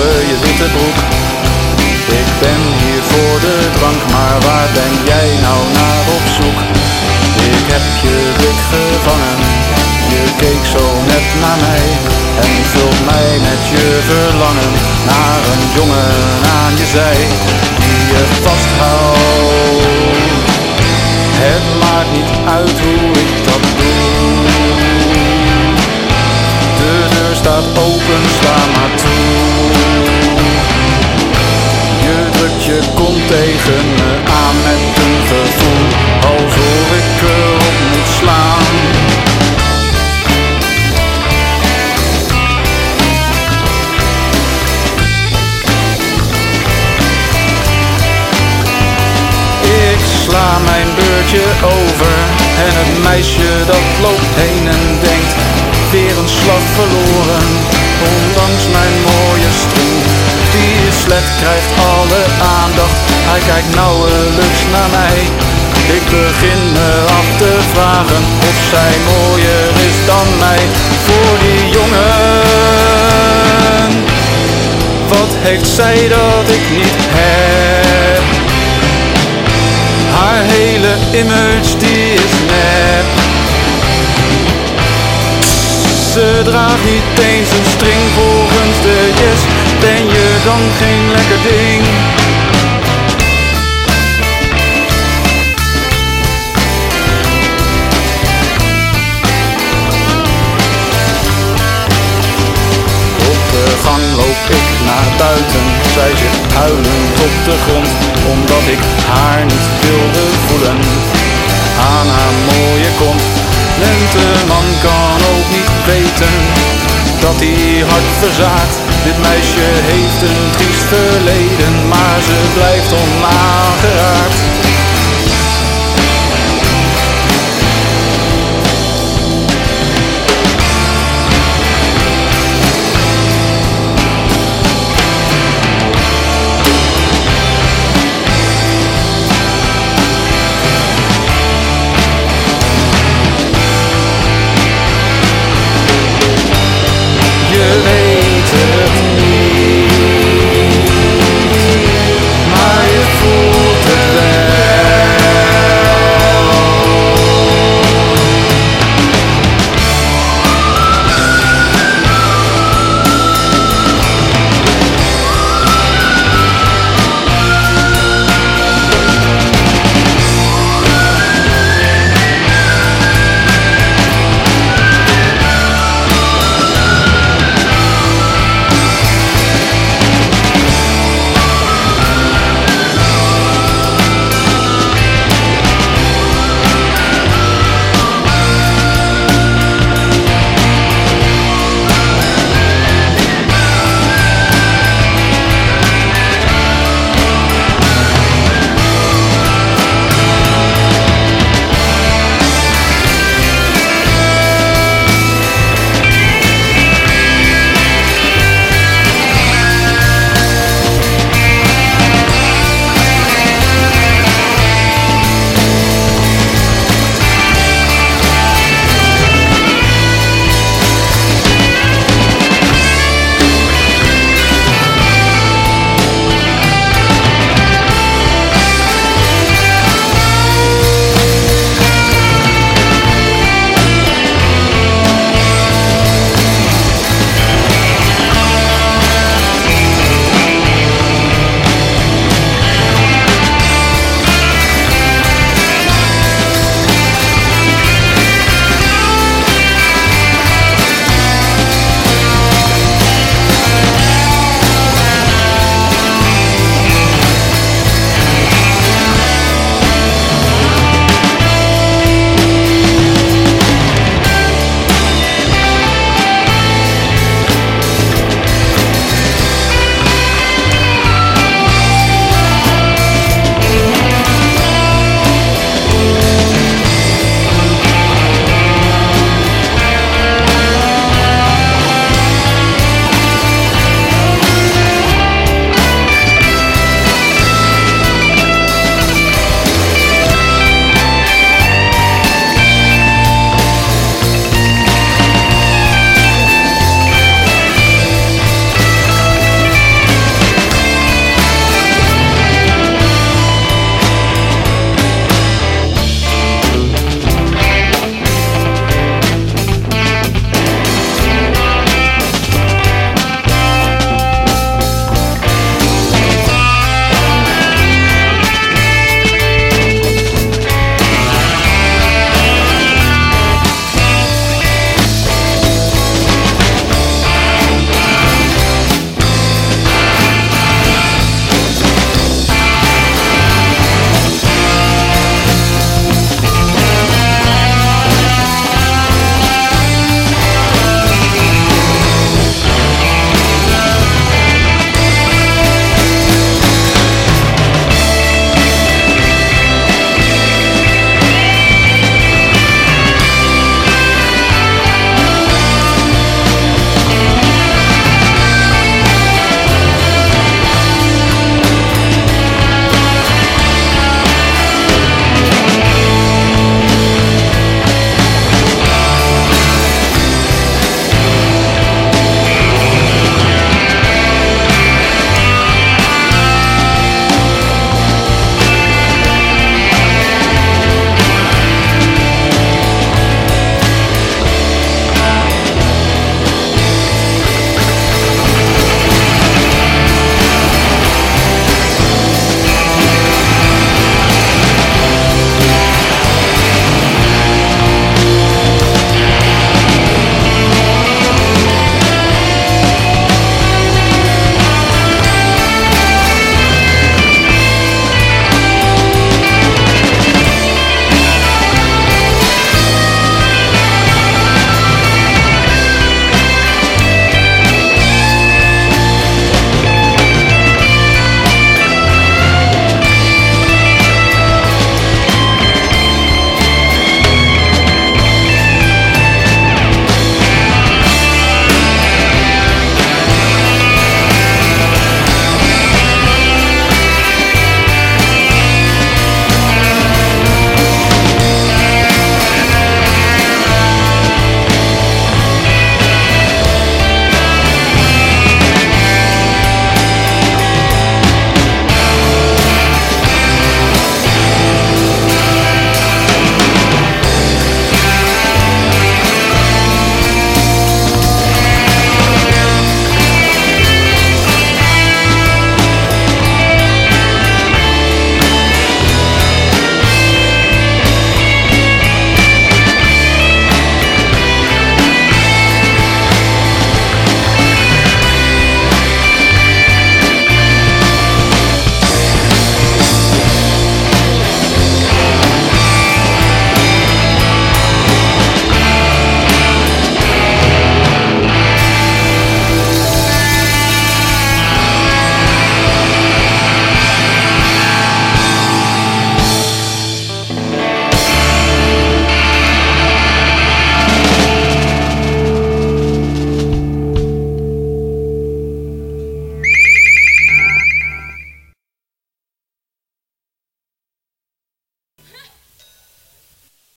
je witte broek. Ik ben hier voor de drank, maar waar ben jij nou naar op zoek? Ik heb je blik gevangen, je keek zo net naar mij en vult mij met je verlangen naar een jongen aan je zij die je vasthoudt. Het maakt niet uit hoe ik dat doe. Staat open, sla maar toe. Je drukt je kont tegen me aan met een gevoel alsof ik erop moet slaan. Ik sla mijn beurtje over en het meisje dat loopt heen en denkt weer een slag verloren. Ondanks mijn mooie string, die slet krijgt alle aandacht. Hij kijkt nauwelijks naar mij. Ik begin me af te vragen of zij mooier is dan mij. Voor die jongen, wat heeft zij dat ik niet heb? Haar hele image die is nep. Ze draagt niet eens een string volgens de yes. Ben je dan geen lekker ding? Op de gang loop ik naar buiten. Zij zit huilend op de grond, omdat ik haar niet wilde voelen. Aan haar mooie kont. Lenteman kan ook niet weten dat hij hart verzaakt. Dit meisje heeft een triest verleden, maar ze blijft onaangeraakt.